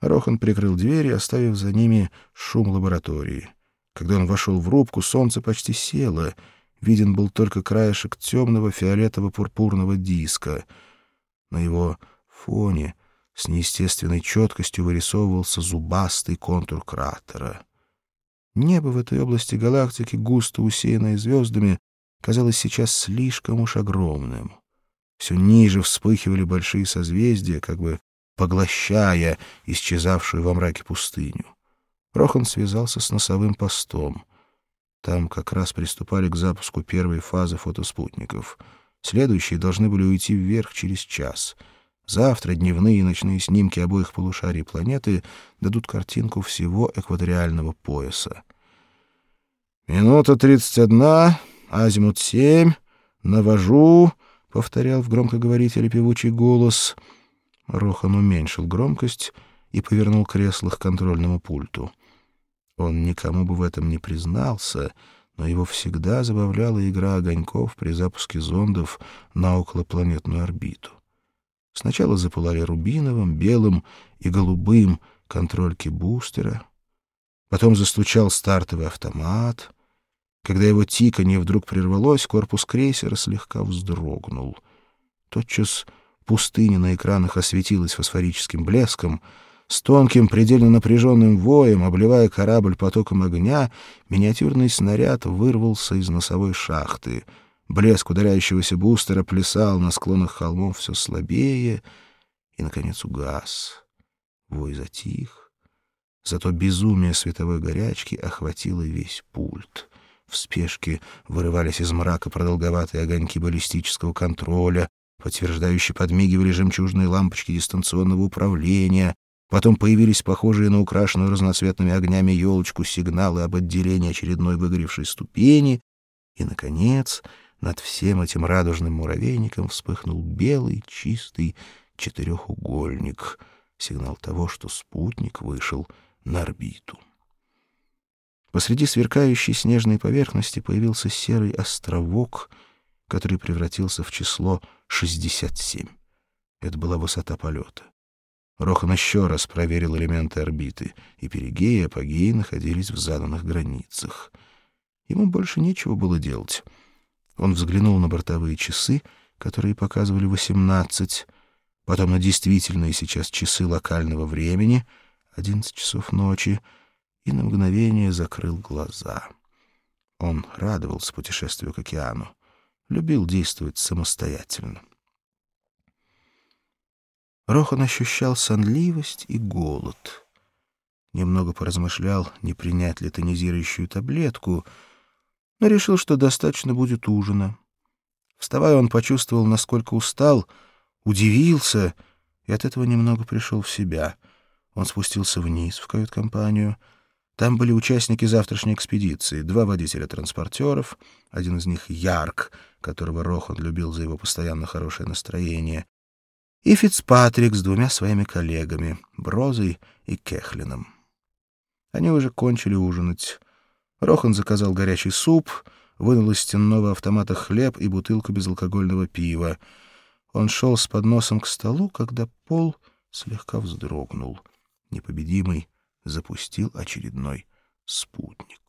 Рохан прикрыл двери, оставив за ними шум лаборатории. Когда он вошел в рубку, солнце почти село. Виден был только краешек темного фиолетово-пурпурного диска. На его фоне с неестественной четкостью вырисовывался зубастый контур кратера. Небо в этой области галактики, густо усеянное звездами, казалось сейчас слишком уж огромным. Все ниже вспыхивали большие созвездия, как бы поглощая исчезавшую во мраке пустыню. Рохан связался с носовым постом. Там как раз приступали к запуску первой фазы фотоспутников. Следующие должны были уйти вверх через час — Завтра дневные и ночные снимки обоих полушарий планеты дадут картинку всего экваториального пояса. «Минута тридцать одна, азимут семь, навожу», — повторял в громкоговорителе певучий голос. Рохан уменьшил громкость и повернул кресло к контрольному пульту. Он никому бы в этом не признался, но его всегда забавляла игра огоньков при запуске зондов на околопланетную орбиту. Сначала запылали рубиновым, белым и голубым контрольки бустера. Потом застучал стартовый автомат. Когда его тиканье вдруг прервалось, корпус крейсера слегка вздрогнул. Тотчас пустыня на экранах осветилась фосфорическим блеском. С тонким, предельно напряженным воем, обливая корабль потоком огня, миниатюрный снаряд вырвался из носовой шахты — Блеск удаляющегося бустера плясал на склонах холмов все слабее и, наконец, угас. Вой затих. Зато безумие световой горячки охватило весь пульт. В спешке вырывались из мрака продолговатые огоньки баллистического контроля, подтверждающие подмигивали жемчужные лампочки дистанционного управления, Потом появились похожие на украшенную разноцветными огнями елочку сигналы об отделении очередной выгоревшей ступени. И, наконец, над всем этим радужным муравейником вспыхнул белый, чистый четырехугольник, сигнал того, что спутник вышел на орбиту. Посреди сверкающей снежной поверхности появился серый островок, который превратился в число 67. Это была высота полета. Рохан еще раз проверил элементы орбиты, и перигеи и апогеи находились в заданных границах. Ему больше нечего было делать — он взглянул на бортовые часы, которые показывали восемнадцать, потом на действительные сейчас часы локального времени, одиннадцать часов ночи, и на мгновение закрыл глаза. Он радовался путешествию к океану, любил действовать самостоятельно. Рохан ощущал сонливость и голод. Немного поразмышлял, не принять ли тонизирующую таблетку — но решил, что достаточно будет ужина. Вставая, он почувствовал, насколько устал, удивился и от этого немного пришел в себя. Он спустился вниз в кают-компанию. Там были участники завтрашней экспедиции, два водителя транспортеров, один из них Ярк, которого Рохан любил за его постоянно хорошее настроение, и Фицпатрик с двумя своими коллегами, Брозой и Кехлином. Они уже кончили ужинать. Рохан заказал горячий суп, вынул из стенного автомата хлеб и бутылку безалкогольного пива. Он шел с подносом к столу, когда пол слегка вздрогнул. Непобедимый запустил очередной спутник.